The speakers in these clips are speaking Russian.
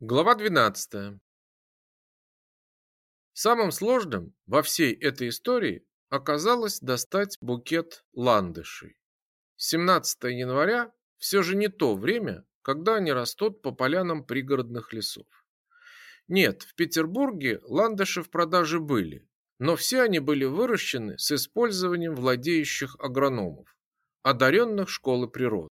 Глава 12. Самым сложным во всей этой истории оказалось достать букет ландышей. 17 января все же не то время, когда они растут по полянам пригородных лесов. Нет, в Петербурге ландыши в продаже были, но все они были выращены с использованием владеющих агрономов, одаренных школы природы.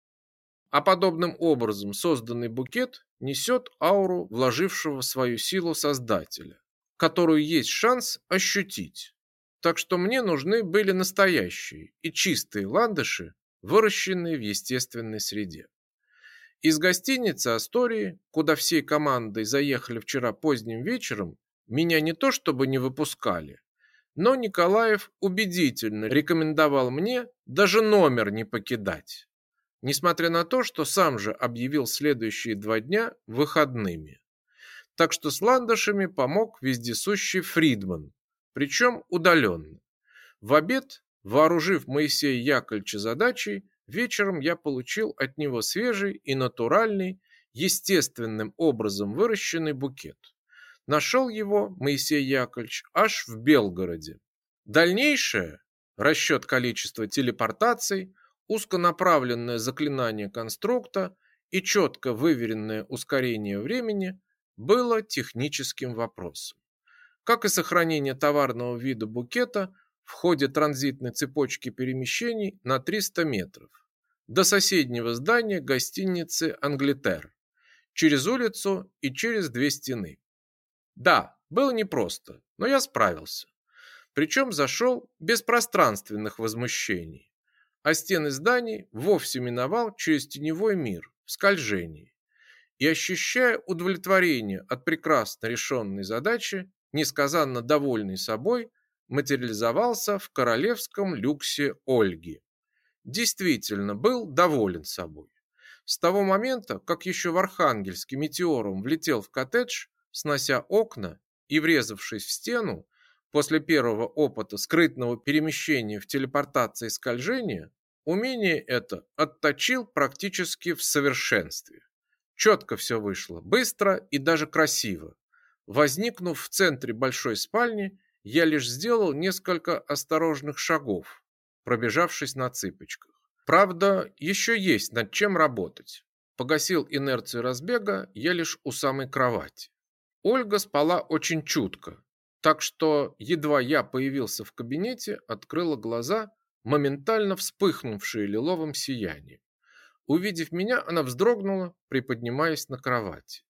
А подобным образом созданный букет несет ауру вложившего свою силу создателя, которую есть шанс ощутить. Так что мне нужны были настоящие и чистые ландыши, выращенные в естественной среде. Из гостиницы Астории, куда всей командой заехали вчера поздним вечером, меня не то чтобы не выпускали, но Николаев убедительно рекомендовал мне даже номер не покидать несмотря на то, что сам же объявил следующие два дня выходными. Так что с ландышами помог вездесущий Фридман, причем удаленно. В обед, вооружив Моисея Яковлевича задачей, вечером я получил от него свежий и натуральный, естественным образом выращенный букет. Нашел его Моисей Яковлевич аж в Белгороде. Дальнейшее, расчет количества телепортаций, узконаправленное заклинание конструкта и четко выверенное ускорение времени было техническим вопросом. Как и сохранение товарного вида букета в ходе транзитной цепочки перемещений на 300 метров до соседнего здания гостиницы «Англитер», через улицу и через две стены. Да, было непросто, но я справился. Причем зашел без пространственных возмущений а стены зданий вовсе миновал через теневой мир в скольжении. И ощущая удовлетворение от прекрасно решенной задачи, несказанно довольный собой, материализовался в королевском люксе Ольги. Действительно был доволен собой. С того момента, как еще в Архангельске метеором влетел в коттедж, снося окна и врезавшись в стену, После первого опыта скрытного перемещения в телепортации и скольжения, умение это отточил практически в совершенстве. Четко все вышло, быстро и даже красиво. Возникнув в центре большой спальни, я лишь сделал несколько осторожных шагов, пробежавшись на цыпочках. Правда, еще есть над чем работать. Погасил инерцию разбега я лишь у самой кровати. Ольга спала очень чутко, так что, едва я появился в кабинете, открыла глаза, моментально вспыхнувшие лиловым сиянием. Увидев меня, она вздрогнула, приподнимаясь на кровати.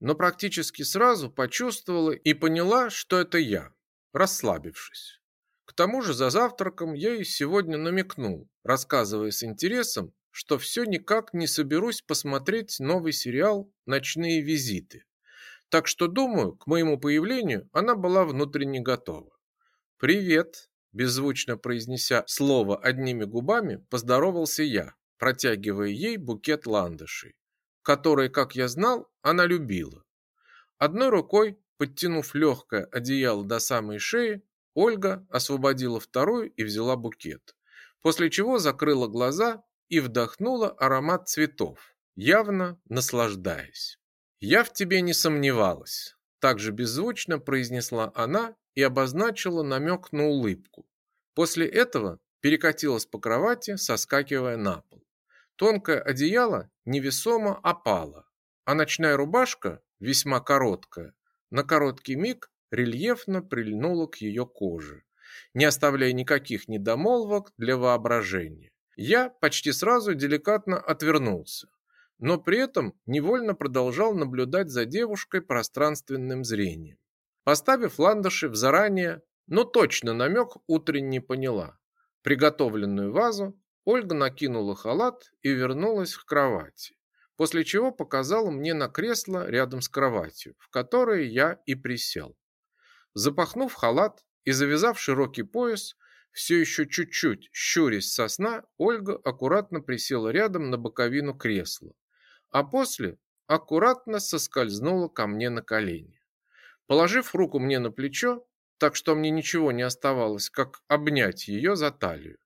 Но практически сразу почувствовала и поняла, что это я, расслабившись. К тому же за завтраком я ей сегодня намекнул, рассказывая с интересом, что все никак не соберусь посмотреть новый сериал «Ночные визиты». Так что, думаю, к моему появлению она была внутренне готова. «Привет!» – беззвучно произнеся слово одними губами, поздоровался я, протягивая ей букет ландышей, который, как я знал, она любила. Одной рукой, подтянув легкое одеяло до самой шеи, Ольга освободила вторую и взяла букет, после чего закрыла глаза и вдохнула аромат цветов, явно наслаждаясь. «Я в тебе не сомневалась», – также беззвучно произнесла она и обозначила намек на улыбку. После этого перекатилась по кровати, соскакивая на пол. Тонкое одеяло невесомо опало, а ночная рубашка, весьма короткая, на короткий миг рельефно прильнула к ее коже, не оставляя никаких недомолвок для воображения. Я почти сразу деликатно отвернулся но при этом невольно продолжал наблюдать за девушкой пространственным зрением. Поставив ландыши в заранее, но точно намек утренне поняла. Приготовленную вазу Ольга накинула халат и вернулась к кровати, после чего показала мне на кресло рядом с кроватью, в которое я и присел. Запахнув халат и завязав широкий пояс, все еще чуть-чуть щурясь со сна, Ольга аккуратно присела рядом на боковину кресла, а после аккуратно соскользнула ко мне на колени. Положив руку мне на плечо, так что мне ничего не оставалось, как обнять ее за талию.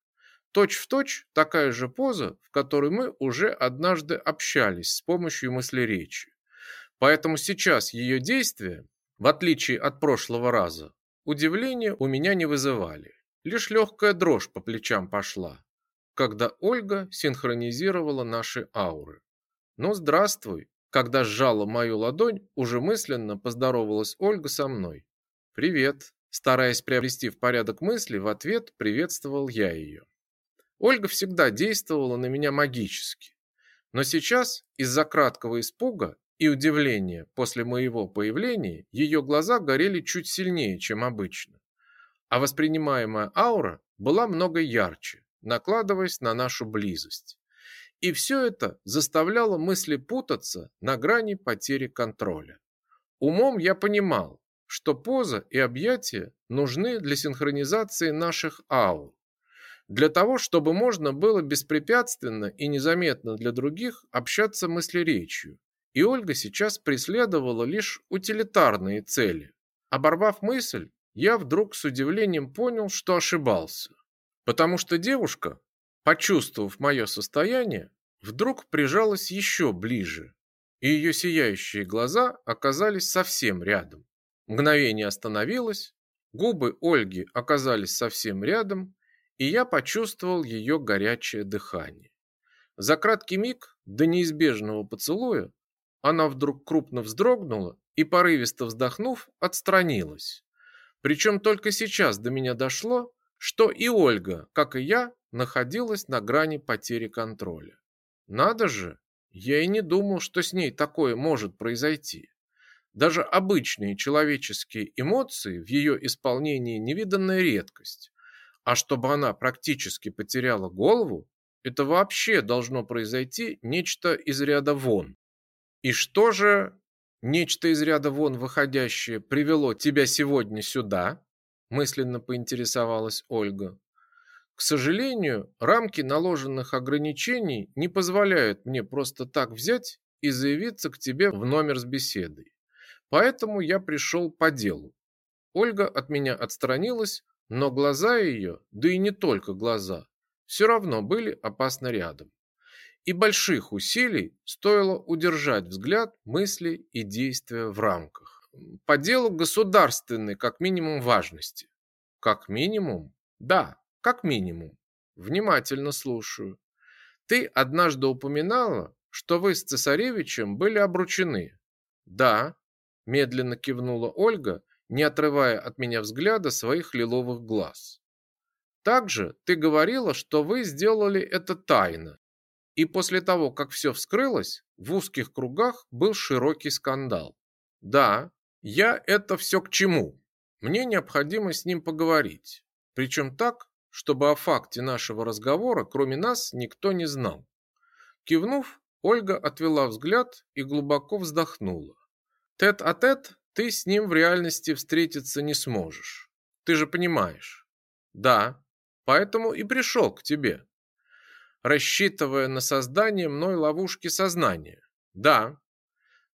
Точь в точь такая же поза, в которой мы уже однажды общались с помощью мыслеречи. Поэтому сейчас ее действия, в отличие от прошлого раза, удивления у меня не вызывали. Лишь легкая дрожь по плечам пошла, когда Ольга синхронизировала наши ауры. «Ну, здравствуй!» Когда сжала мою ладонь, уже мысленно поздоровалась Ольга со мной. «Привет!» Стараясь приобрести в порядок мысли, в ответ приветствовал я ее. Ольга всегда действовала на меня магически. Но сейчас, из-за краткого испуга и удивления после моего появления, ее глаза горели чуть сильнее, чем обычно. А воспринимаемая аура была много ярче, накладываясь на нашу близость. И все это заставляло мысли путаться на грани потери контроля. Умом я понимал, что поза и объятия нужны для синхронизации наших аур, для того, чтобы можно было беспрепятственно и незаметно для других общаться мыслеречью. И Ольга сейчас преследовала лишь утилитарные цели. Оборвав мысль, я вдруг с удивлением понял, что ошибался. Потому что девушка, почувствовав мое состояние, вдруг прижалась еще ближе, и ее сияющие глаза оказались совсем рядом. Мгновение остановилось, губы Ольги оказались совсем рядом, и я почувствовал ее горячее дыхание. За краткий миг до неизбежного поцелуя она вдруг крупно вздрогнула и, порывисто вздохнув, отстранилась. Причем только сейчас до меня дошло, что и Ольга, как и я, находилась на грани потери контроля. Надо же, я и не думал, что с ней такое может произойти. Даже обычные человеческие эмоции в ее исполнении невиданная редкость. А чтобы она практически потеряла голову, это вообще должно произойти нечто из ряда вон. И что же нечто из ряда вон выходящее привело тебя сегодня сюда? Мысленно поинтересовалась Ольга. К сожалению, рамки наложенных ограничений не позволяют мне просто так взять и заявиться к тебе в номер с беседой. Поэтому я пришел по делу. Ольга от меня отстранилась, но глаза ее, да и не только глаза, все равно были опасно рядом. И больших усилий стоило удержать взгляд, мысли и действия в рамках. По делу государственной, как минимум, важности. Как минимум? Да, как минимум. Внимательно слушаю. Ты однажды упоминала, что вы с цесаревичем были обручены. Да, Медленно кивнула Ольга, не отрывая от меня взгляда своих лиловых глаз. Также ты говорила, что вы сделали это тайно. И после того, как все вскрылось, в узких кругах был широкий скандал. Да, я это все к чему? Мне необходимо с ним поговорить. Причем так, чтобы о факте нашего разговора, кроме нас, никто не знал. Кивнув, Ольга отвела взгляд и глубоко вздохнула. Тет-а-тет ты с ним в реальности встретиться не сможешь. Ты же понимаешь. Да, поэтому и пришел к тебе. Рассчитывая на создание мной ловушки сознания. Да,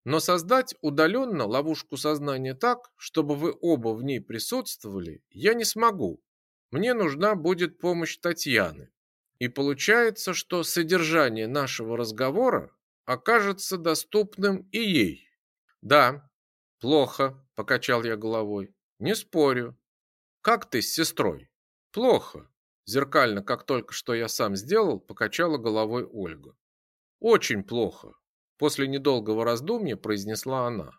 но создать удаленно ловушку сознания так, чтобы вы оба в ней присутствовали, я не смогу. Мне нужна будет помощь Татьяны. И получается, что содержание нашего разговора окажется доступным и ей. Да, плохо, покачал я головой. Не спорю. Как ты с сестрой? Плохо. Зеркально, как только что я сам сделал, покачала головой Ольга. Очень плохо, после недолгого раздумья произнесла она.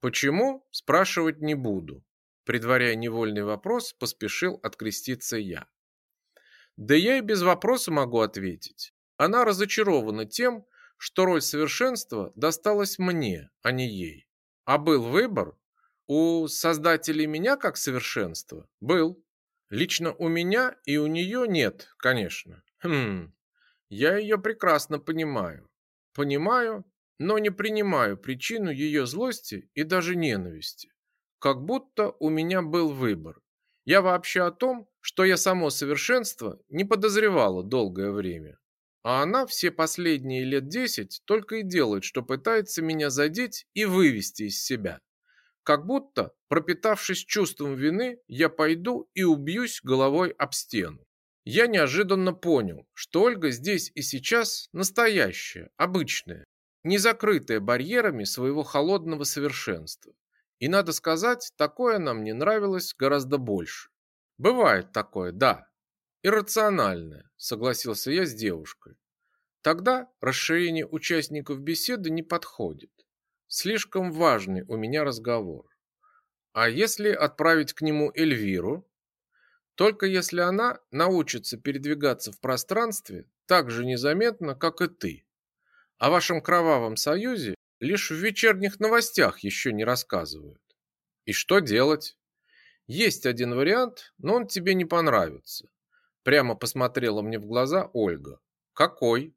Почему? Спрашивать не буду. Предваряя невольный вопрос, поспешил откреститься я. Да я и без вопроса могу ответить. Она разочарована тем, что роль совершенства досталась мне, а не ей. А был выбор? У создателей меня как совершенства? Был. Лично у меня и у нее нет, конечно. Хм, я ее прекрасно понимаю. Понимаю, но не принимаю причину ее злости и даже ненависти. Как будто у меня был выбор. Я вообще о том, что я само совершенство не подозревала долгое время. А она все последние лет десять только и делает, что пытается меня задеть и вывести из себя. Как будто, пропитавшись чувством вины, я пойду и убьюсь головой об стену. Я неожиданно понял, что Ольга здесь и сейчас настоящая, обычная. не закрытая барьерами своего холодного совершенства. И надо сказать, такое нам не нравилось гораздо больше. Бывает такое, да. Иррациональное, согласился я с девушкой. Тогда расширение участников беседы не подходит. Слишком важный у меня разговор. А если отправить к нему Эльвиру? Только если она научится передвигаться в пространстве так же незаметно, как и ты. О вашем кровавом союзе лишь в вечерних новостях еще не рассказывают. И что делать? Есть один вариант, но он тебе не понравится. Прямо посмотрела мне в глаза Ольга. Какой?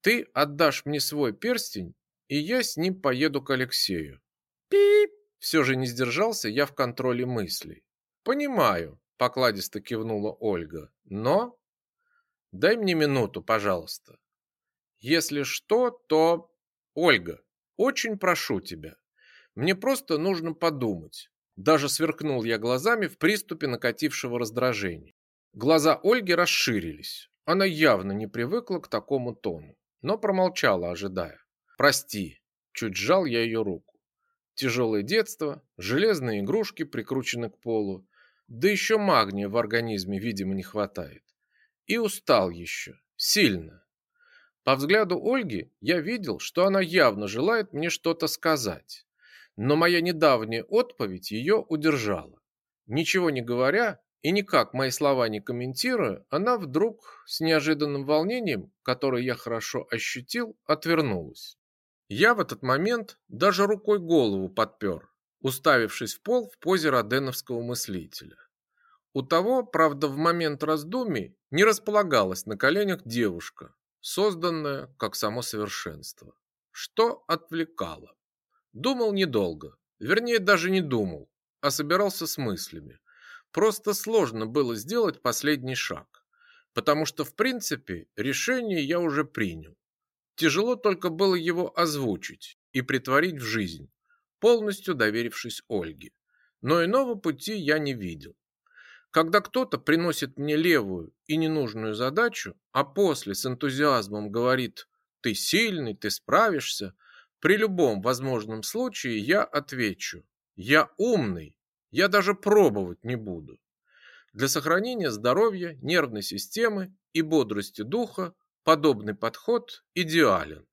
Ты отдашь мне свой перстень, и я с ним поеду к Алексею. Пип! Все же не сдержался я в контроле мыслей. Понимаю, покладисто кивнула Ольга. Но дай мне минуту, пожалуйста. Если что, то Ольга, очень прошу тебя. Мне просто нужно подумать. Даже сверкнул я глазами в приступе накатившего раздражения. Глаза Ольги расширились. Она явно не привыкла к такому тону, но промолчала, ожидая. Прости, чуть сжал я ее руку. Тяжелое детство, железные игрушки прикручены к полу, да еще магния в организме, видимо, не хватает. И устал еще, сильно. По взгляду Ольги я видел, что она явно желает мне что-то сказать. Но моя недавняя отповедь ее удержала. Ничего не говоря и никак мои слова не комментируя, она вдруг с неожиданным волнением, которое я хорошо ощутил, отвернулась. Я в этот момент даже рукой голову подпер, уставившись в пол в позе роденовского мыслителя. У того, правда, в момент раздумий не располагалась на коленях девушка, созданная как само совершенство, что отвлекало. Думал недолго, вернее даже не думал, а собирался с мыслями. Просто сложно было сделать последний шаг, потому что в принципе решение я уже принял. Тяжело только было его озвучить и притворить в жизнь, полностью доверившись Ольге. Но иного пути я не видел. Когда кто-то приносит мне левую и ненужную задачу, а после с энтузиазмом говорит «ты сильный, ты справишься», при любом возможном случае я отвечу «я умный, я даже пробовать не буду». Для сохранения здоровья, нервной системы и бодрости духа Подобный подход идеален.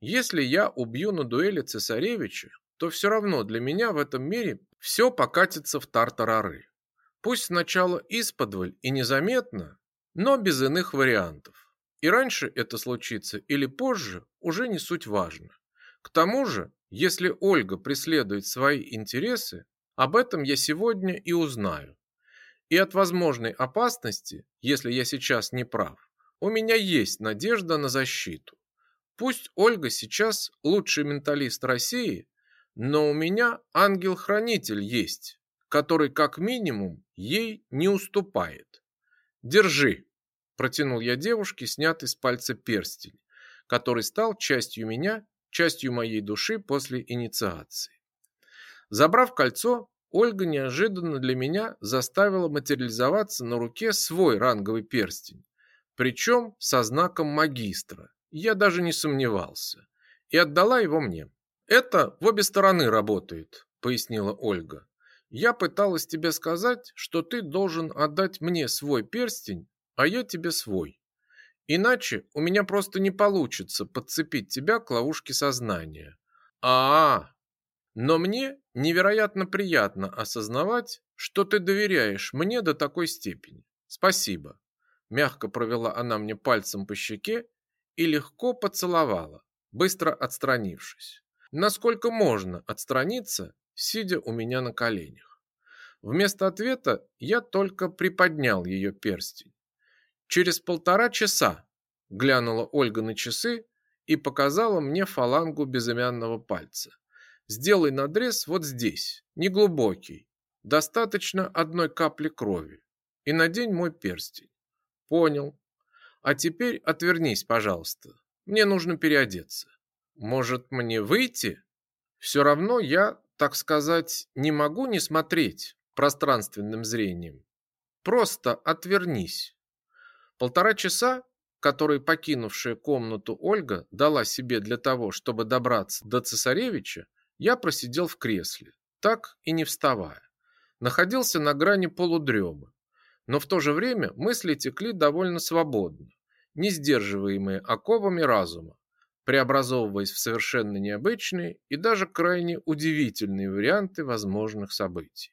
Если я убью на дуэли цесаревича, то все равно для меня в этом мире все покатится в тартарары. Пусть сначала исподволь и незаметно, но без иных вариантов. И раньше это случится или позже, уже не суть важно. К тому же, если Ольга преследует свои интересы, об этом я сегодня и узнаю. И от возможной опасности, если я сейчас не прав, у меня есть надежда на защиту. Пусть Ольга сейчас лучший менталист России, но у меня ангел-хранитель есть, который как минимум ей не уступает. Держи, протянул я девушке снятый с пальца перстень, который стал частью меня, частью моей души после инициации. Забрав кольцо, Ольга неожиданно для меня заставила материализоваться на руке свой ранговый перстень, причем со знаком магистра. Я даже не сомневался. И отдала его мне. Это в обе стороны работает, пояснила Ольга. Я пыталась тебе сказать, что ты должен отдать мне свой перстень, а я тебе свой. Иначе у меня просто не получится подцепить тебя к ловушке сознания. А, -а, -а. но мне невероятно приятно осознавать, что ты доверяешь мне до такой степени. Спасибо. Мягко провела она мне пальцем по щеке и легко поцеловала, быстро отстранившись. Насколько можно отстраниться, сидя у меня на коленях. Вместо ответа я только приподнял ее перстень. Через полтора часа глянула Ольга на часы и показала мне фалангу безымянного пальца. Сделай надрез вот здесь, неглубокий, достаточно одной капли крови, и надень мой перстень. Понял. А теперь отвернись, пожалуйста. Мне нужно переодеться. Может, мне выйти? Все равно я, так сказать, не могу не смотреть пространственным зрением. Просто отвернись. Полтора часа который покинувшая комнату Ольга дала себе для того, чтобы добраться до цесаревича, я просидел в кресле, так и не вставая. Находился на грани полудремы, но в то же время мысли текли довольно свободно, не сдерживаемые оковами разума, преобразовываясь в совершенно необычные и даже крайне удивительные варианты возможных событий.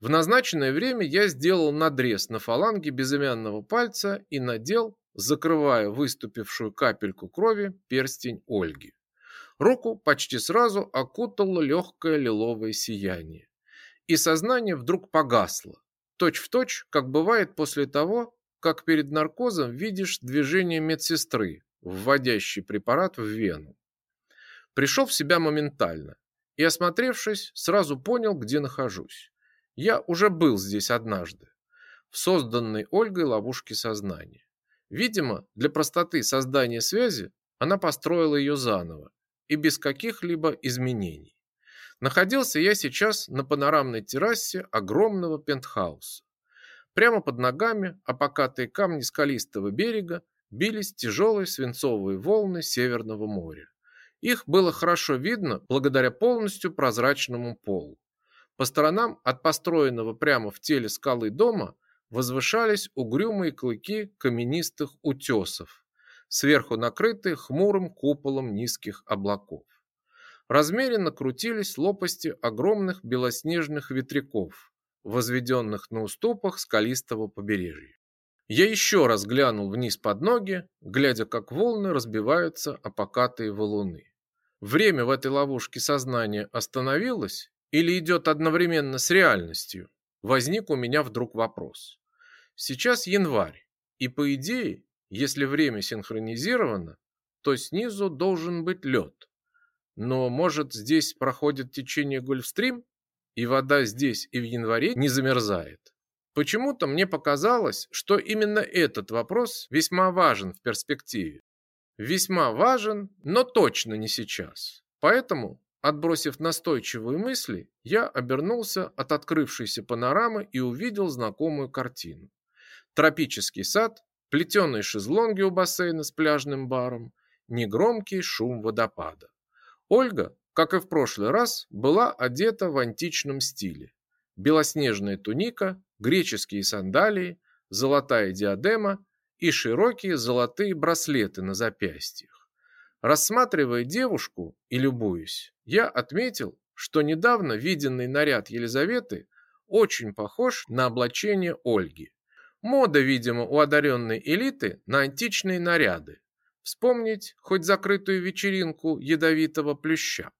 В назначенное время я сделал надрез на фаланге безымянного пальца и надел, закрывая выступившую капельку крови, перстень Ольги. Руку почти сразу окутало легкое лиловое сияние, и сознание вдруг погасло, точь-в-точь, точь, как бывает после того, как перед наркозом видишь движение медсестры, вводящей препарат в вену. Пришел в себя моментально и, осмотревшись, сразу понял, где нахожусь. Я уже был здесь однажды, в созданной Ольгой ловушке сознания. Видимо, для простоты создания связи она построила ее заново и без каких-либо изменений. Находился я сейчас на панорамной террасе огромного пентхауса. Прямо под ногами, а покатые камни скалистого берега, бились тяжелые свинцовые волны Северного моря. Их было хорошо видно благодаря полностью прозрачному полу. По сторонам от построенного прямо в теле скалы дома возвышались угрюмые клыки каменистых утесов, сверху накрытые хмурым куполом низких облаков. Размеренно крутились лопасти огромных белоснежных ветряков, возведенных на уступах скалистого побережья. Я еще раз глянул вниз под ноги, глядя, как волны разбиваются о покатые валуны. Время в этой ловушке сознания остановилось или идет одновременно с реальностью? Возник у меня вдруг вопрос. Сейчас январь, и по идее, если время синхронизировано, то снизу должен быть лед. Но может здесь проходит течение Гольфстрим? и вода здесь и в январе не замерзает. Почему-то мне показалось, что именно этот вопрос весьма важен в перспективе. Весьма важен, но точно не сейчас. Поэтому, отбросив настойчивые мысли, я обернулся от открывшейся панорамы и увидел знакомую картину. Тропический сад, плетеные шезлонги у бассейна с пляжным баром, негромкий шум водопада. Ольга как и в прошлый раз, была одета в античном стиле. Белоснежная туника, греческие сандалии, золотая диадема и широкие золотые браслеты на запястьях. Рассматривая девушку и любуясь, я отметил, что недавно виденный наряд Елизаветы очень похож на облачение Ольги. Мода, видимо, у одаренной элиты на античные наряды. Вспомнить хоть закрытую вечеринку ядовитого плюща.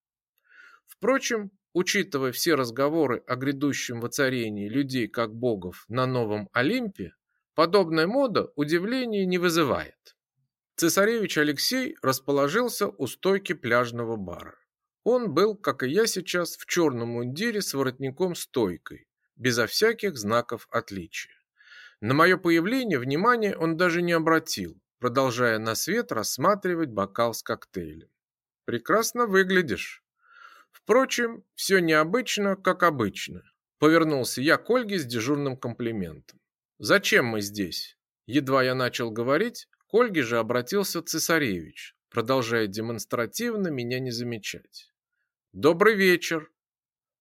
Впрочем, учитывая все разговоры о грядущем воцарении людей как богов на Новом Олимпе, подобная мода удивления не вызывает. Цесаревич Алексей расположился у стойки пляжного бара. Он был, как и я сейчас, в черном мундире с воротником-стойкой, безо всяких знаков отличия. На мое появление внимания он даже не обратил, продолжая на свет рассматривать бокал с коктейлем. «Прекрасно выглядишь», Впрочем, все необычно, как обычно. Повернулся я к Ольге с дежурным комплиментом. «Зачем мы здесь?» Едва я начал говорить, к Ольге же обратился цесаревич, продолжая демонстративно меня не замечать. «Добрый вечер!»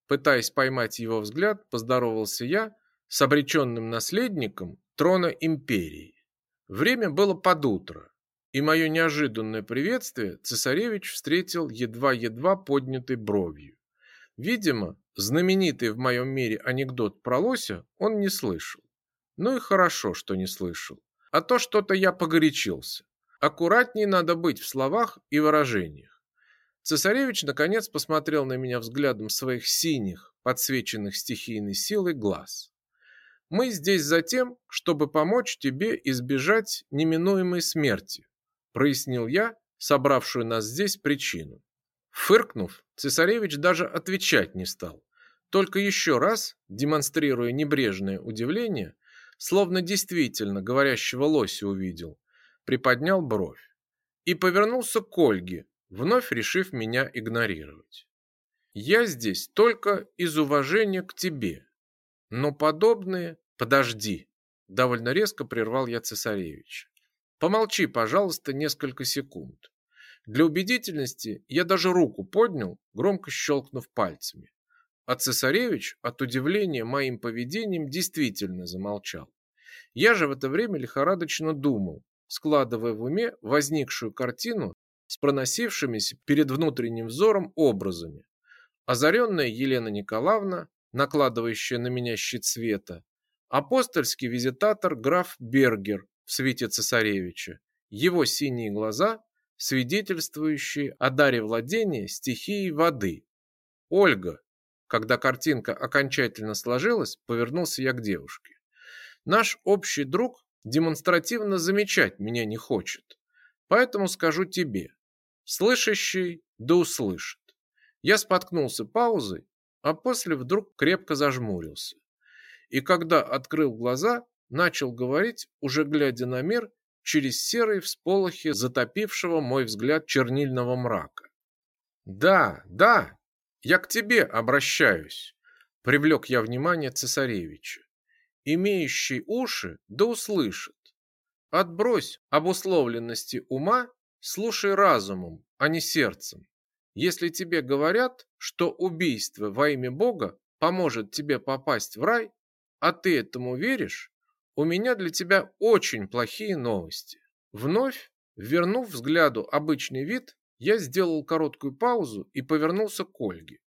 Пытаясь поймать его взгляд, поздоровался я с обреченным наследником трона империи. Время было под утро, и мое неожиданное приветствие цесаревич встретил едва-едва поднятой бровью. Видимо, знаменитый в моем мире анекдот про лося он не слышал. Ну и хорошо, что не слышал. А то что-то я погорячился. Аккуратней надо быть в словах и выражениях. Цесаревич наконец посмотрел на меня взглядом своих синих, подсвеченных стихийной силой глаз. Мы здесь за тем, чтобы помочь тебе избежать неминуемой смерти, прояснил я собравшую нас здесь причину. Фыркнув, цесаревич даже отвечать не стал, только еще раз, демонстрируя небрежное удивление, словно действительно говорящего лося увидел, приподнял бровь и повернулся к Ольге, вновь решив меня игнорировать. «Я здесь только из уважения к тебе, но подобные...» «Подожди!» – довольно резко прервал я цесаревич. Помолчи, пожалуйста, несколько секунд. Для убедительности я даже руку поднял, громко щелкнув пальцами. А цесаревич от удивления моим поведением действительно замолчал. Я же в это время лихорадочно думал, складывая в уме возникшую картину с проносившимися перед внутренним взором образами. Озаренная Елена Николаевна, накладывающая на меня щит света, апостольский визитатор граф Бергер в свете цесаревича, его синие глаза, свидетельствующие о даре владения стихией воды. Ольга, когда картинка окончательно сложилась, повернулся я к девушке. Наш общий друг демонстративно замечать меня не хочет. Поэтому скажу тебе. Слышащий да услышит. Я споткнулся паузой, а после вдруг крепко зажмурился. И когда открыл глаза, начал говорить, уже глядя на мир, через серые всполохи затопившего мой взгляд чернильного мрака. «Да, да, я к тебе обращаюсь», — привлек я внимание цесаревича. «Имеющий уши да услышит. Отбрось обусловленности ума, слушай разумом, а не сердцем. Если тебе говорят, что убийство во имя Бога поможет тебе попасть в рай, а ты этому веришь, у меня для тебя очень плохие новости. Вновь, вернув взгляду обычный вид, я сделал короткую паузу и повернулся к Ольге.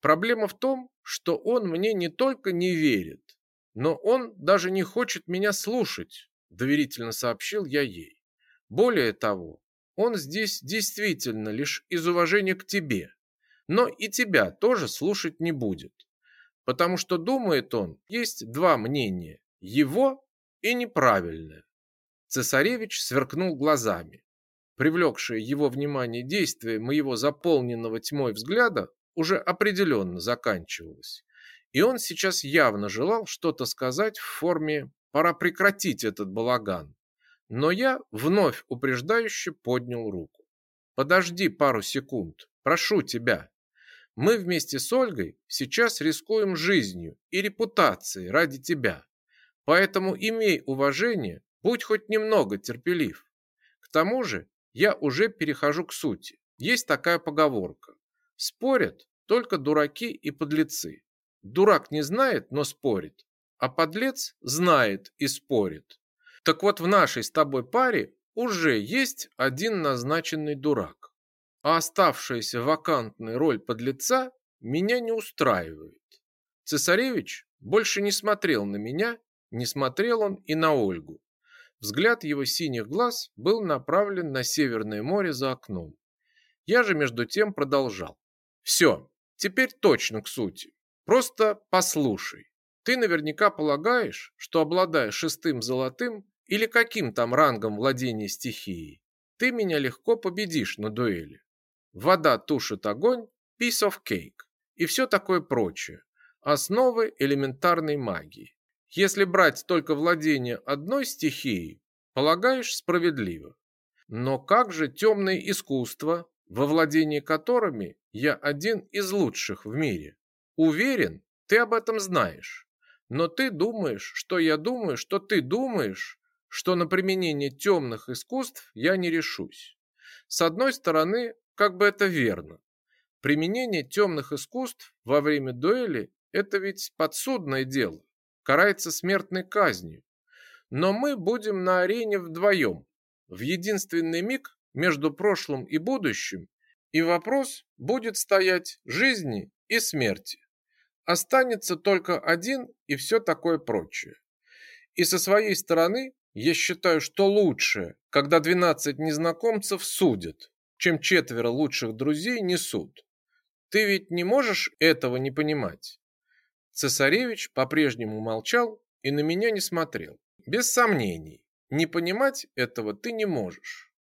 Проблема в том, что он мне не только не верит, но он даже не хочет меня слушать, доверительно сообщил я ей. Более того, он здесь действительно лишь из уважения к тебе, но и тебя тоже слушать не будет, потому что думает он, есть два мнения, его и неправильное. Цесаревич сверкнул глазами. Привлекшее его внимание действие моего заполненного тьмой взгляда уже определенно заканчивалось, и он сейчас явно желал что-то сказать в форме «пора прекратить этот балаган». Но я вновь упреждающе поднял руку. «Подожди пару секунд, прошу тебя. Мы вместе с Ольгой сейчас рискуем жизнью и репутацией ради тебя. Поэтому имей уважение, будь хоть немного терпелив. К тому же я уже перехожу к сути. Есть такая поговорка. Спорят только дураки и подлецы. Дурак не знает, но спорит, а подлец знает и спорит. Так вот в нашей с тобой паре уже есть один назначенный дурак. А оставшаяся вакантная роль подлеца меня не устраивает. Цесаревич больше не смотрел на меня, не смотрел он и на Ольгу. Взгляд его синих глаз был направлен на Северное море за окном. Я же между тем продолжал. Все, теперь точно к сути. Просто послушай. Ты наверняка полагаешь, что обладая шестым золотым, или каким там рангом владения стихией, ты меня легко победишь на дуэли. Вода тушит огонь, piece of cake и все такое прочее. Основы элементарной магии. Если брать только владение одной стихией, полагаешь справедливо. Но как же темные искусства, во владении которыми я один из лучших в мире? Уверен, ты об этом знаешь. Но ты думаешь, что я думаю, что ты думаешь, что на применение темных искусств я не решусь. С одной стороны, как бы это верно. Применение темных искусств во время дуэли – это ведь подсудное дело, карается смертной казнью. Но мы будем на арене вдвоем, в единственный миг между прошлым и будущим, и вопрос будет стоять жизни и смерти. Останется только один и все такое прочее. И со своей стороны я считаю, что лучше, когда 12 незнакомцев судят, чем четверо лучших друзей несут. Ты ведь не можешь этого не понимать. Цесаревич по-прежнему молчал и на меня не смотрел. Без сомнений, не понимать этого ты не можешь.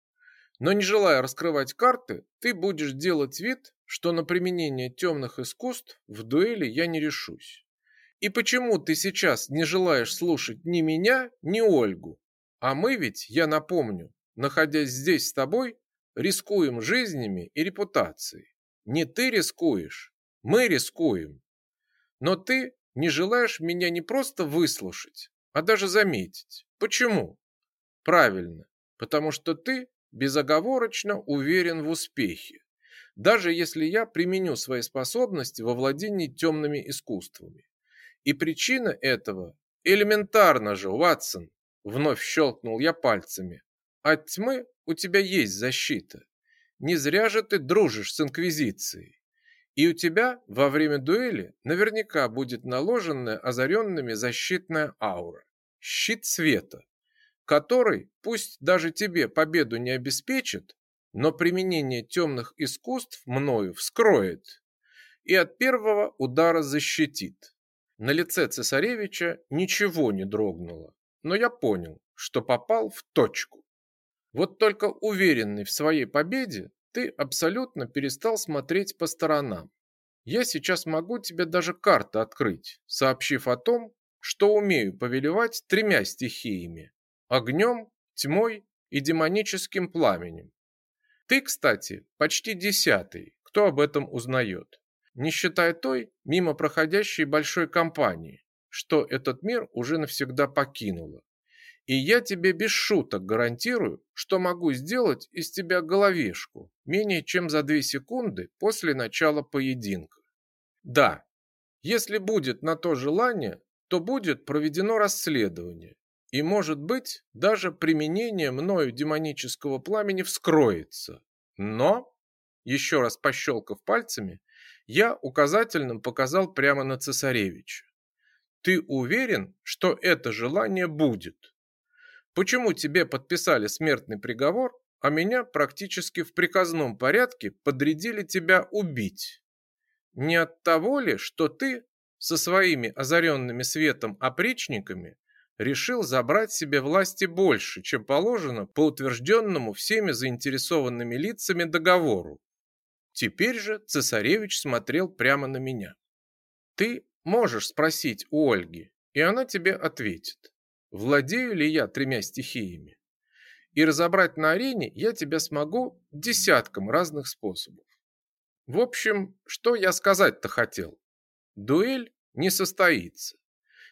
Но не желая раскрывать карты, ты будешь делать вид, что на применение темных искусств в дуэли я не решусь. И почему ты сейчас не желаешь слушать ни меня, ни Ольгу? А мы ведь, я напомню, находясь здесь с тобой, рискуем жизнями и репутацией. Не ты рискуешь, мы рискуем. Но ты не желаешь меня не просто выслушать, а даже заметить. Почему? Правильно, потому что ты безоговорочно уверен в успехе, даже если я применю свои способности во владении темными искусствами. И причина этого элементарна же, Ватсон, вновь щелкнул я пальцами. От тьмы у тебя есть защита. Не зря же ты дружишь с Инквизицией. И у тебя во время дуэли наверняка будет наложенная озаренными защитная аура. Щит света, который, пусть даже тебе победу не обеспечит, но применение темных искусств мною вскроет и от первого удара защитит. На лице цесаревича ничего не дрогнуло, но я понял, что попал в точку. Вот только уверенный в своей победе, ты абсолютно перестал смотреть по сторонам. Я сейчас могу тебе даже карты открыть, сообщив о том, что умею повелевать тремя стихиями – огнем, тьмой и демоническим пламенем. Ты, кстати, почти десятый, кто об этом узнает, не считая той мимо проходящей большой компании, что этот мир уже навсегда покинула. И я тебе без шуток гарантирую, что могу сделать из тебя головешку менее чем за две секунды после начала поединка. Да, если будет на то желание, то будет проведено расследование, и, может быть, даже применение мною демонического пламени вскроется. Но, еще раз пощелкав пальцами, я указательным показал прямо на цесаревича. Ты уверен, что это желание будет? Почему тебе подписали смертный приговор, а меня практически в приказном порядке подрядили тебя убить? Не от того ли, что ты со своими озаренными светом опричниками решил забрать себе власти больше, чем положено по утвержденному всеми заинтересованными лицами договору? Теперь же цесаревич смотрел прямо на меня. Ты можешь спросить у Ольги, и она тебе ответит владею ли я тремя стихиями. И разобрать на арене я тебя смогу десятком разных способов. В общем, что я сказать-то хотел? Дуэль не состоится.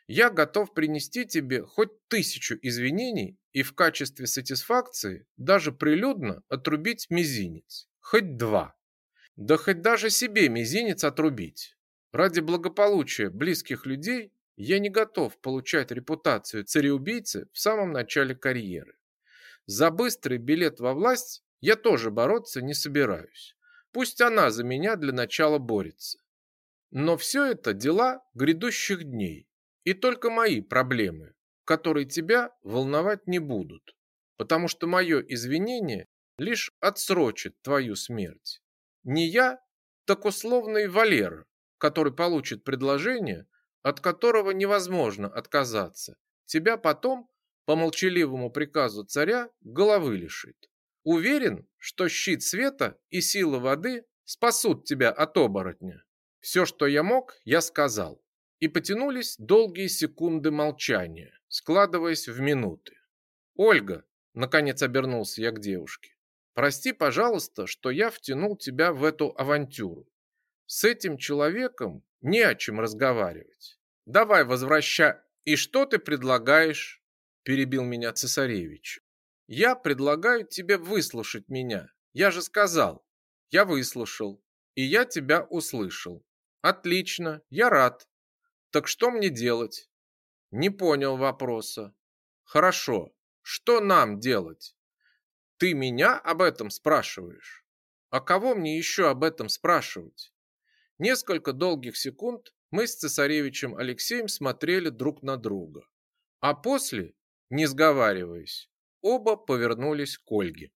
Я готов принести тебе хоть тысячу извинений и в качестве сатисфакции даже прилюдно отрубить мизинец. Хоть два. Да хоть даже себе мизинец отрубить. Ради благополучия близких людей я не готов получать репутацию цареубийцы в самом начале карьеры. За быстрый билет во власть я тоже бороться не собираюсь. Пусть она за меня для начала борется. Но все это дела грядущих дней и только мои проблемы, которые тебя волновать не будут, потому что мое извинение лишь отсрочит твою смерть. Не я, так условный Валера, который получит предложение от которого невозможно отказаться, тебя потом, по молчаливому приказу царя, головы лишит. Уверен, что щит света и сила воды спасут тебя от оборотня. Все, что я мог, я сказал. И потянулись долгие секунды молчания, складываясь в минуты. «Ольга», — наконец обернулся я к девушке, «прости, пожалуйста, что я втянул тебя в эту авантюру. С этим человеком не о чем разговаривать. Давай возвращай. И что ты предлагаешь? Перебил меня цесаревич. Я предлагаю тебе выслушать меня. Я же сказал. Я выслушал. И я тебя услышал. Отлично, я рад. Так что мне делать? Не понял вопроса. Хорошо. Что нам делать? Ты меня об этом спрашиваешь? А кого мне еще об этом спрашивать? Несколько долгих секунд мы с цесаревичем Алексеем смотрели друг на друга. А после, не сговариваясь, оба повернулись к Ольге.